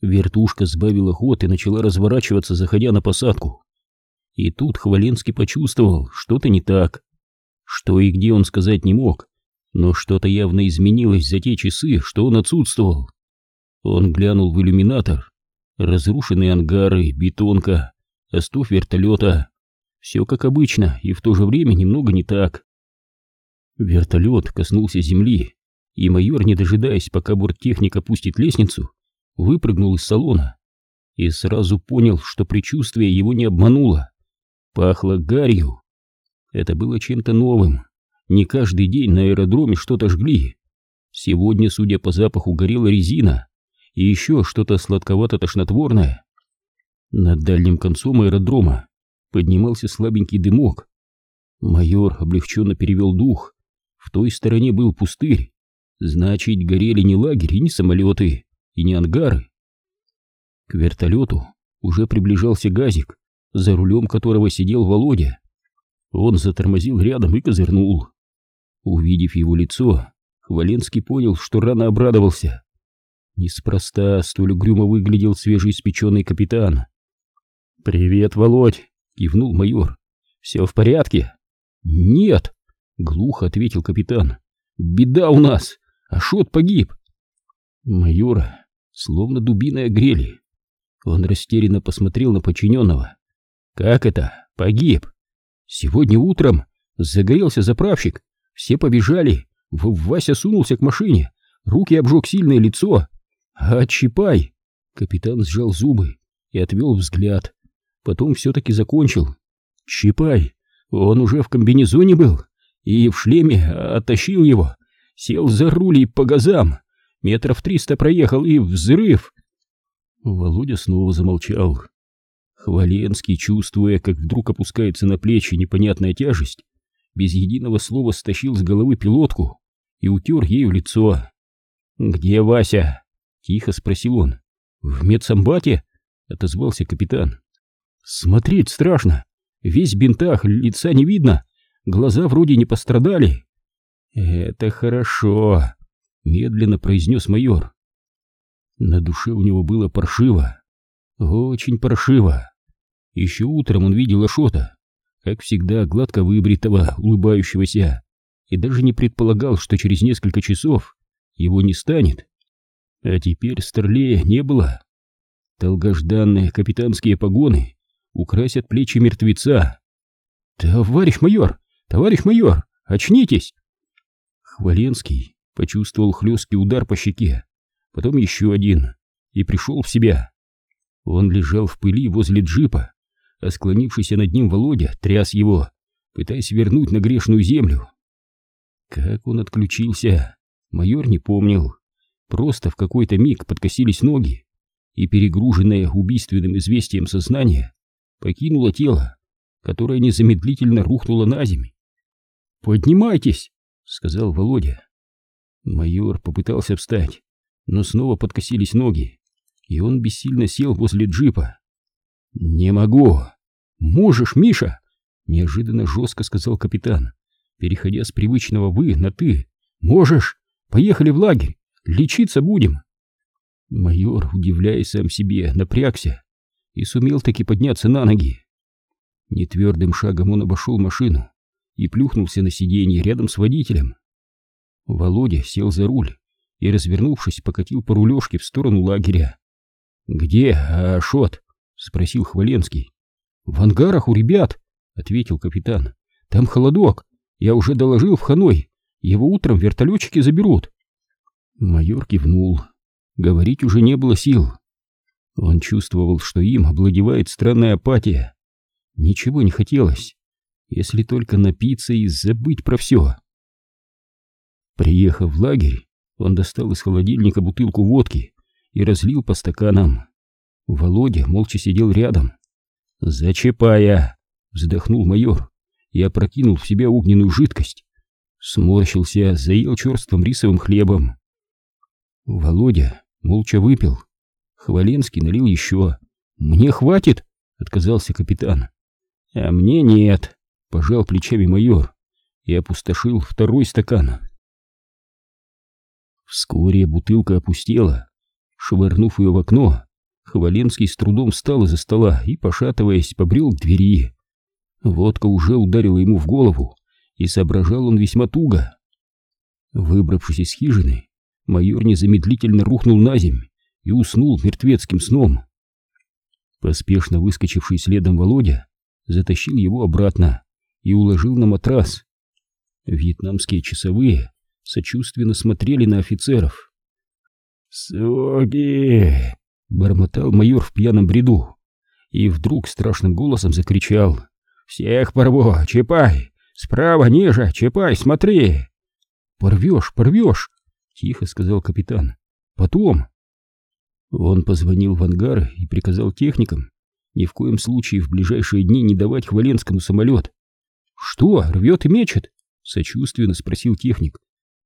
Вертушка сбавила ход и начала разворачиваться, заходя на посадку. И тут Хваленский почувствовал, что-то не так. Что и где он сказать не мог, но что-то явно изменилось за те часы, что он отсутствовал. Он глянул в иллюминатор. Разрушенные ангары, бетонка, остов вертолета. Все как обычно и в то же время немного не так. Вертолет коснулся земли, и майор, не дожидаясь, пока борттехник опустит лестницу, выпрыгнул из салона и сразу понял, что предчувствие его не обмануло. Пахло гарью. Это было чем-то новым. Не каждый день на аэродроме что-то жгли. Сегодня, судя по запаху, горела резина и еще что-то сладковато-тошнотворное. Над дальним концом аэродрома поднимался слабенький дымок. Майор облегченно перевел дух. В той стороне был пустырь. Значит, горели не лагерь и не самолеты, и не ангары. К вертолету уже приближался газик, за рулем которого сидел Володя. Он затормозил рядом и козырнул. Увидев его лицо, Хваленский понял, что рано обрадовался. Неспроста столь угрюмо выглядел свежеиспеченный капитан. «Привет, Володь!» — кивнул майор. «Все в порядке?» «Нет!» — глухо ответил капитан. «Беда у нас! Ашот погиб!» Майора словно дубиной огрели. Он растерянно посмотрел на подчиненного. «Как это? Погиб?» «Сегодня утром загорелся заправщик. Все побежали. В Вася сунулся к машине. Руки обжег сильное лицо. А Чапай...» Капитан сжал зубы и отвел взгляд. Потом все-таки закончил. «Чапай, он уже в комбинезоне был и в шлеме оттащил его. Сел за руль и по газам. Метров триста проехал и взрыв. Володя снова замолчал. Хваленский, чувствуя, как вдруг опускается на плечи непонятная тяжесть, без единого слова стащил с головы пилотку и утер ею лицо. «Где Вася?» — тихо спросил он. «В медсамбате?» — отозвался капитан. «Смотреть страшно. Весь в бинтах, лица не видно, глаза вроде не пострадали». «Это хорошо», — медленно произнес майор. На душе у него было паршиво, очень паршиво. Еще утром он видел Ашота, как всегда гладко выбритого, улыбающегося, и даже не предполагал, что через несколько часов его не станет. А теперь Старлея не было. Долгожданные капитанские погоны украсят плечи мертвеца. «Товарищ майор! Товарищ майор! Очнитесь!» Хваленский почувствовал хлесткий удар по щеке, потом еще один, и пришел в себя. Он лежал в пыли возле джипа, а склонившийся над ним Володя тряс его, пытаясь вернуть на грешную землю. Как он отключился, майор не помнил. Просто в какой-то миг подкосились ноги, и перегруженное убийственным известием сознание покинуло тело, которое незамедлительно рухнуло на землю. «Поднимайтесь!» — сказал Володя. Майор попытался встать, но снова подкосились ноги, и он бессильно сел возле джипа. «Не могу!» «Можешь, Миша!» — неожиданно жестко сказал капитан, переходя с привычного «вы» на «ты». «Можешь! Поехали в лагерь! Лечиться будем!» Майор, удивляясь сам себе, напрягся и сумел таки подняться на ноги. Нетвердым шагом он обошел машину и плюхнулся на сиденье рядом с водителем. Володя сел за руль и, развернувшись, покатил по рулежке в сторону лагеря. «Где Ашот?» — спросил Хваленский. «В ангарах у ребят», — ответил капитан. «Там холодок. Я уже доложил в Ханой. Его утром вертолетчики заберут». Майор кивнул. Говорить уже не было сил. Он чувствовал, что им обладевает странная апатия. Ничего не хотелось, если только напиться и забыть про все. Приехав в лагерь, он достал из холодильника бутылку водки и разлил по стаканам. Володя молча сидел рядом. «Зачепая!» — вздохнул майор и опрокинул в себя огненную жидкость. Сморщился, заел черствым рисовым хлебом. Володя молча выпил. Хваленский налил еще. «Мне хватит!» — отказался капитан. «А мне нет!» — пожал плечами майор и опустошил второй стакан. Вскоре бутылка опустела. Швырнув ее в окно, Хваленский с трудом встал из-за стола и, пошатываясь, побрел к двери. Водка уже ударила ему в голову, и соображал он весьма туго. Выбравшись из хижины, майор незамедлительно рухнул на земь и уснул мертвецким сном. Поспешно выскочивший следом Володя затащил его обратно и уложил на матрас. Вьетнамские часовые сочувственно смотрели на офицеров. «Суки!» — бормотал майор в пьяном бреду и вдруг страшным голосом закричал. «Всех порву! Чапай! Справа, ниже! Чапай, смотри!» «Порвешь, порвешь!» — тихо сказал капитан. «Потом!» Он позвонил в ангар и приказал техникам ни в коем случае в ближайшие дни не давать Хваленскому самолет. «Что, рвет и мечет?» — сочувственно спросил техник.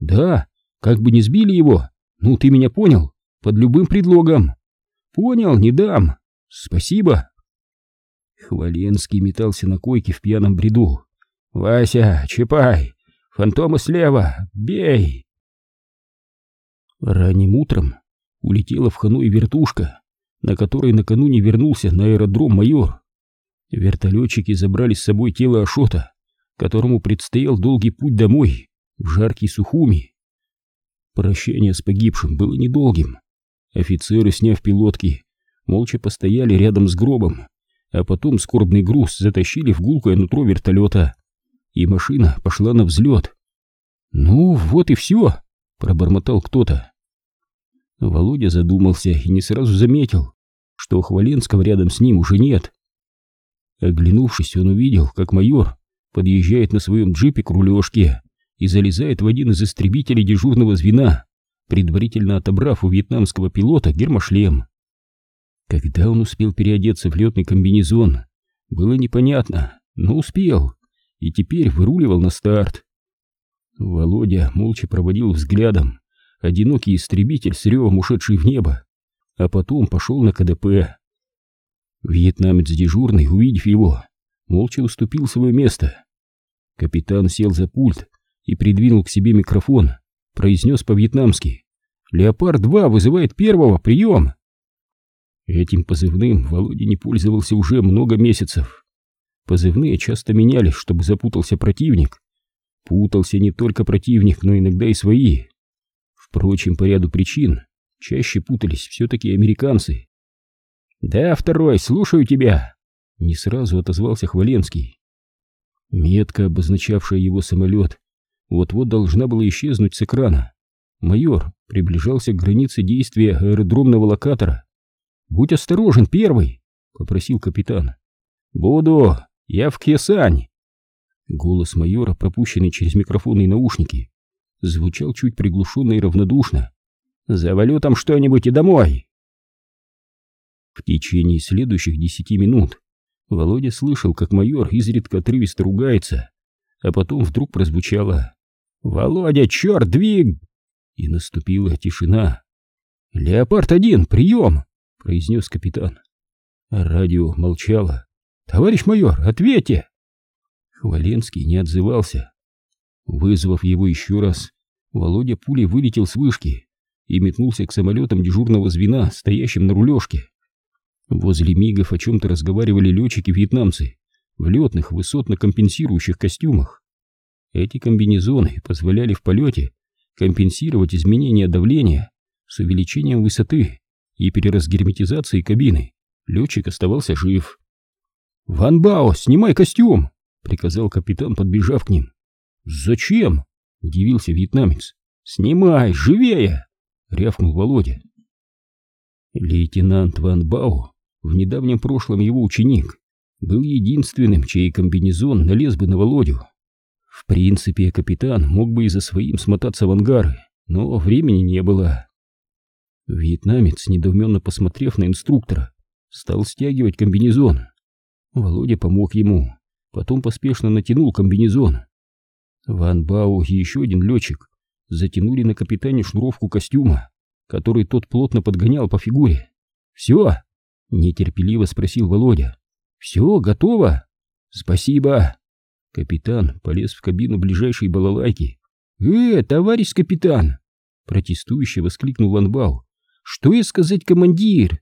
«Да, как бы не сбили его. Ну, ты меня понял? Под любым предлогом». «Понял, не дам. Спасибо». Хваленский метался на койке в пьяном бреду. «Вася, чипай! Фантомы слева! Бей!» Ранним утром улетела в Ханой вертушка, на которой накануне вернулся на аэродром майор. Вертолетчики забрали с собой тело Ашота, которому предстоял долгий путь домой, в жаркий Сухуми. Прощание с погибшим было недолгим. Офицеры, сняв пилотки, молча постояли рядом с гробом, а потом скорбный груз затащили в гулкое нутро вертолета, и машина пошла на взлет. «Ну, вот и все», — пробормотал кто-то. Володя задумался и не сразу заметил, что Хваленского рядом с ним уже нет. Оглянувшись, он увидел, как майор подъезжает на своем джипе к рулежке и залезает в один из истребителей дежурного звена, предварительно отобрав у вьетнамского пилота гермошлем. Когда он успел переодеться в летный комбинезон, было непонятно, но успел, и теперь выруливал на старт. Володя молча проводил взглядом одинокий истребитель с ревом ушедший в небо, а потом пошел на КДП. Вьетнамец дежурный, увидев его, молча уступил свое место. Капитан сел за пульт и придвинул к себе микрофон, произнес по-вьетнамски «Леопард-2 вызывает первого, прием!» Этим позывным Володя не пользовался уже много месяцев. Позывные часто менялись, чтобы запутался противник. Путался не только противник, но иногда и свои. Впрочем, по ряду причин чаще путались все-таки американцы. «Да, второй, слушаю тебя!» Не сразу отозвался Хваленский. Метка, обозначавшая его самолет, вот-вот должна была исчезнуть с экрана. Майор приближался к границе действия аэродромного локатора. «Будь осторожен, первый!» — попросил капитан. «Буду! Я в Кесань!» Голос майора, пропущенный через микрофонные наушники, звучал чуть приглушенно и равнодушно. «Завалю там что-нибудь и домой!» В течение следующих десяти минут Володя слышал, как майор изредка отрывисто ругается, а потом вдруг прозвучало «Володя, черт, двиг!» И наступила тишина. «Леопард-1, прием!» — произнес капитан. радио молчало. «Товарищ майор, ответьте!» Хваленский не отзывался. Вызвав его еще раз, Володя пулей вылетел с вышки и метнулся к самолетам дежурного звена, стоящим на рулежке. Возле мигов о чем-то разговаривали летчики-вьетнамцы в летных высотно-компенсирующих костюмах. Эти комбинезоны позволяли в полете компенсировать изменение давления с увеличением высоты и переразгерметизацией кабины. Летчик оставался жив. «Ван Бао, снимай костюм!» — приказал капитан, подбежав к ним. «Зачем?» — удивился вьетнамец. «Снимай, живее!» — рявкнул Володя. Лейтенант Ван Бао, в недавнем прошлом его ученик, был единственным, чей комбинезон налез бы на Володю. В принципе, капитан мог бы и за своим смотаться в ангары, но времени не было. Вьетнамец, недоуменно посмотрев на инструктора, стал стягивать комбинезон. Володя помог ему, потом поспешно натянул комбинезон. Ван Бау и еще один летчик затянули на капитане шнуровку костюма, который тот плотно подгонял по фигуре. «Все?» — нетерпеливо спросил Володя. «Все, готово?» «Спасибо!» Капитан полез в кабину ближайшей балалайки. «Э, товарищ капитан!» Протестующе воскликнул Ван Бау. «Что я сказать, командир?»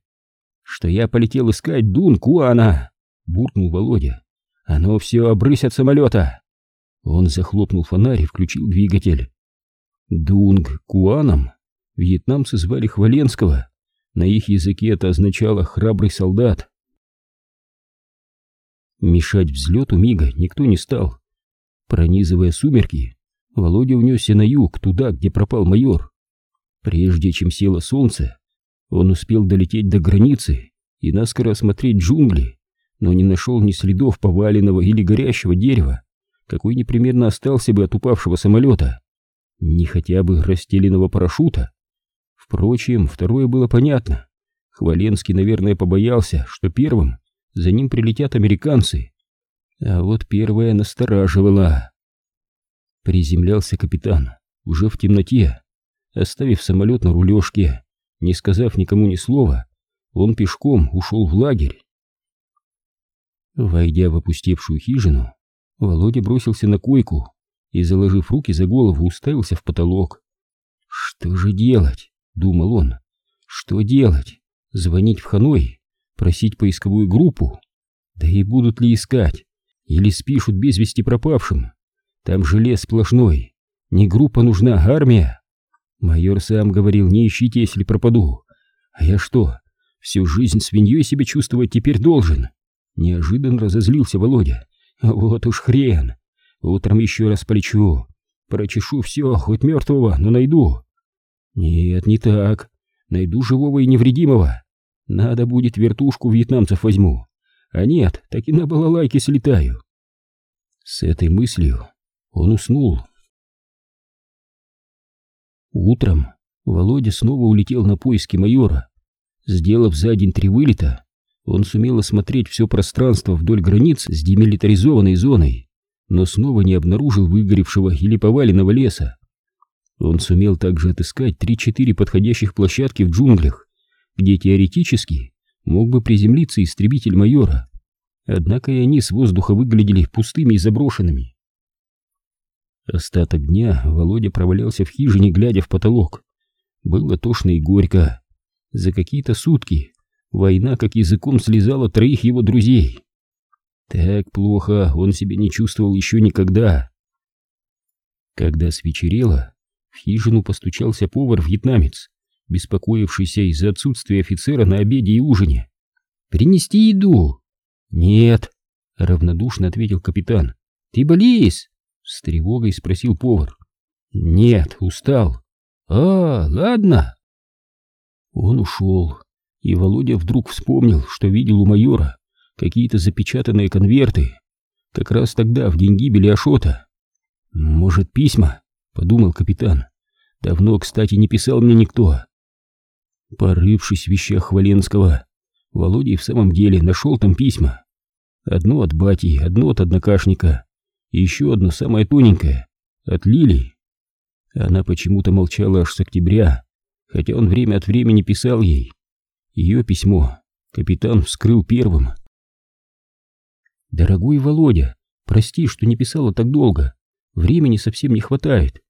что я полетел искать Дун Куана, буркнул Володя. Оно все обрысь от самолета. Он захлопнул фонарь и включил двигатель. Дунг Куаном вьетнамцы звали Хваленского. На их языке это означало «храбрый солдат». Мешать взлету Мига никто не стал. Пронизывая сумерки, Володя унесся на юг, туда, где пропал майор. Прежде чем село солнце, он успел долететь до границы и наскоро осмотреть джунгли, но не нашел ни следов поваленного или горящего дерева, какой непременно остался бы от упавшего самолета, ни хотя бы расстеленного парашюта. Впрочем, второе было понятно. Хваленский, наверное, побоялся, что первым за ним прилетят американцы. А вот первое настораживало. Приземлялся капитан уже в темноте, оставив самолет на рулежке, не сказав никому ни слова, он пешком ушел в лагерь. Войдя в опустевшую хижину, Володя бросился на койку и, заложив руки за голову, уставился в потолок. «Что же делать?» — думал он. «Что делать? Звонить в Ханой? Просить поисковую группу? Да и будут ли искать? Или спишут без вести пропавшим? Там же лес сплошной. Не группа нужна, а армия. Майор сам говорил, не ищите, если пропаду. А я что, всю жизнь свиньей себя чувствовать теперь должен?» Неожиданно разозлился Володя. Вот уж хрен. Утром еще раз полечу. Прочешу все, хоть мертвого, но найду. Нет, не так. Найду живого и невредимого. Надо будет вертушку вьетнамцев возьму. А нет, так и на балалайке слетаю. С этой мыслью он уснул. Утром Володя снова улетел на поиски майора. Сделав за день три вылета, он сумел осмотреть все пространство вдоль границ с демилитаризованной зоной, но снова не обнаружил выгоревшего или поваленного леса. Он сумел также отыскать три-четыре подходящих площадки в джунглях, где теоретически мог бы приземлиться истребитель майора, однако и они с воздуха выглядели пустыми и заброшенными. Остаток дня Володя провалялся в хижине, глядя в потолок. Было тошно и горько. За какие-то сутки Война как языком слезала троих его друзей. Так плохо он себя не чувствовал еще никогда. Когда свечерело, в хижину постучался повар-вьетнамец, беспокоившийся из-за отсутствия офицера на обеде и ужине. «Принести еду?» «Нет», — равнодушно ответил капитан. «Ты болеешь?» — с тревогой спросил повар. «Нет, устал». «А, ладно». Он ушел и Володя вдруг вспомнил, что видел у майора какие-то запечатанные конверты. Как раз тогда, в день гибели Ашота. «Может, письма?» — подумал капитан. «Давно, кстати, не писал мне никто». Порывшись в вещах Хваленского, Володя в самом деле нашел там письма. Одно от бати, одно от однокашника, и еще одно самое тоненькое, от Лили. Она почему-то молчала аж с октября, хотя он время от времени писал ей. Ее письмо капитан вскрыл первым. «Дорогой Володя, прости, что не писала так долго. Времени совсем не хватает».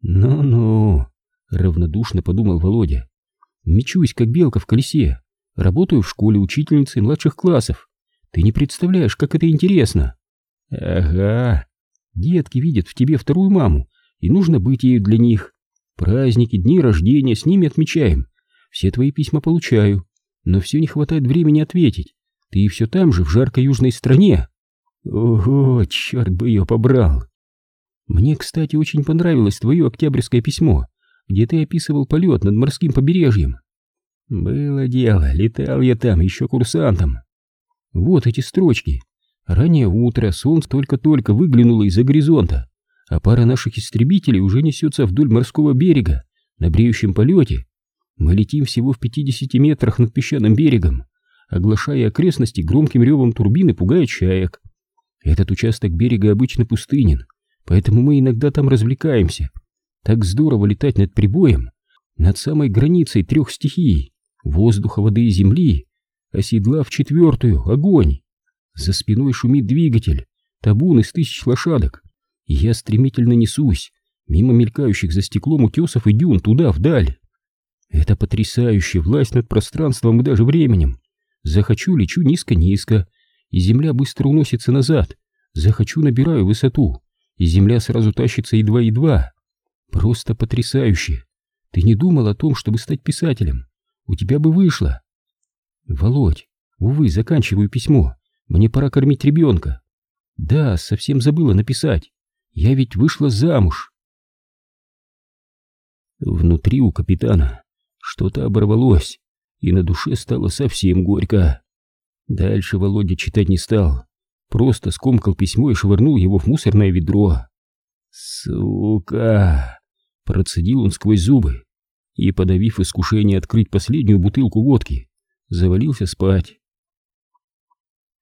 «Ну-ну», — равнодушно подумал Володя. «Мечусь, как белка в колесе. Работаю в школе учительницей младших классов. Ты не представляешь, как это интересно». «Ага. Детки видят в тебе вторую маму, и нужно быть ею для них. Праздники, дни рождения с ними отмечаем. Все твои письма получаю но все не хватает времени ответить. Ты все там же, в жаркой южной стране. Ого, черт бы ее побрал. Мне, кстати, очень понравилось твое октябрьское письмо, где ты описывал полет над морским побережьем. Было дело, летал я там еще курсантом. Вот эти строчки. Раннее утро, солнце только-только выглянуло из-за горизонта, а пара наших истребителей уже несется вдоль морского берега на бреющем полете мы летим всего в 50 метрах над песчаным берегом, оглашая окрестности громким ревом турбины, пугая чаек. Этот участок берега обычно пустынен, поэтому мы иногда там развлекаемся. Так здорово летать над прибоем, над самой границей трех стихий — воздуха, воды и земли, оседлав четвертую — огонь. За спиной шумит двигатель, табун из тысяч лошадок, я стремительно несусь, мимо мелькающих за стеклом утесов и дюн, туда, вдаль. Это потрясающая власть над пространством и даже временем. Захочу, лечу низко-низко, и земля быстро уносится назад. Захочу, набираю высоту, и земля сразу тащится едва-едва. Просто потрясающе. Ты не думал о том, чтобы стать писателем? У тебя бы вышло. Володь, увы, заканчиваю письмо. Мне пора кормить ребенка. Да, совсем забыла написать. Я ведь вышла замуж. Внутри у капитана что-то оборвалось, и на душе стало совсем горько. Дальше Володя читать не стал, просто скомкал письмо и швырнул его в мусорное ведро. «Сука!» — процедил он сквозь зубы и, подавив искушение открыть последнюю бутылку водки, завалился спать.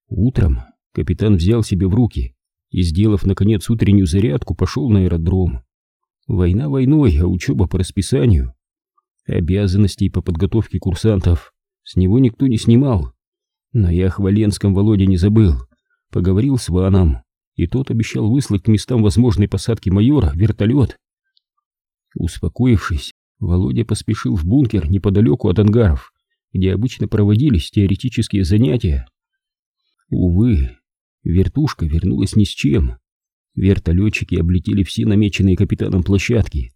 Утром капитан взял себе в руки и, сделав, наконец, утреннюю зарядку, пошел на аэродром. Война войной, а учеба по расписанию. Обязанностей по подготовке курсантов с него никто не снимал. Но я о Хваленском Володе не забыл. Поговорил с Ваном, и тот обещал выслать к местам возможной посадки майора вертолет. Успокоившись, Володя поспешил в бункер неподалеку от ангаров, где обычно проводились теоретические занятия. Увы, вертушка вернулась ни с чем. Вертолетчики облетели все намеченные капитаном площадки,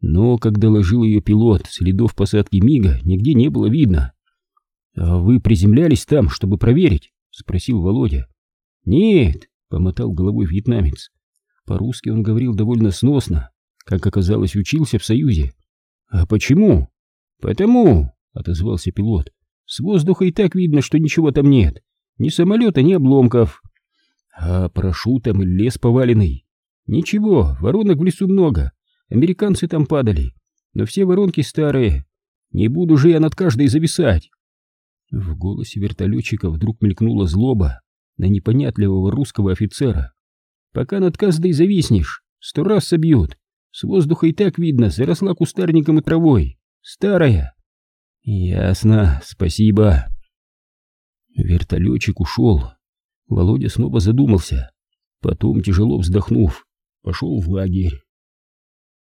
но, как доложил ее пилот, следов посадки Мига нигде не было видно. «А вы приземлялись там, чтобы проверить?» — спросил Володя. «Нет», — помотал головой вьетнамец. По-русски он говорил довольно сносно, как оказалось, учился в Союзе. «А почему?» «Потому», — отозвался пилот. «С воздуха и так видно, что ничего там нет. Ни самолета, ни обломков». «А парашютом лес поваленный?» «Ничего, воронок в лесу много. Американцы там падали. Но все воронки старые. Не буду же я над каждой зависать». В голосе вертолетчика вдруг мелькнула злоба на непонятливого русского офицера. «Пока над каждой зависнешь, сто раз собьют. С воздуха и так видно, заросла кустарником и травой. Старая». «Ясно, спасибо». Вертолетчик ушел. Володя снова задумался. Потом, тяжело вздохнув, пошел в лагерь.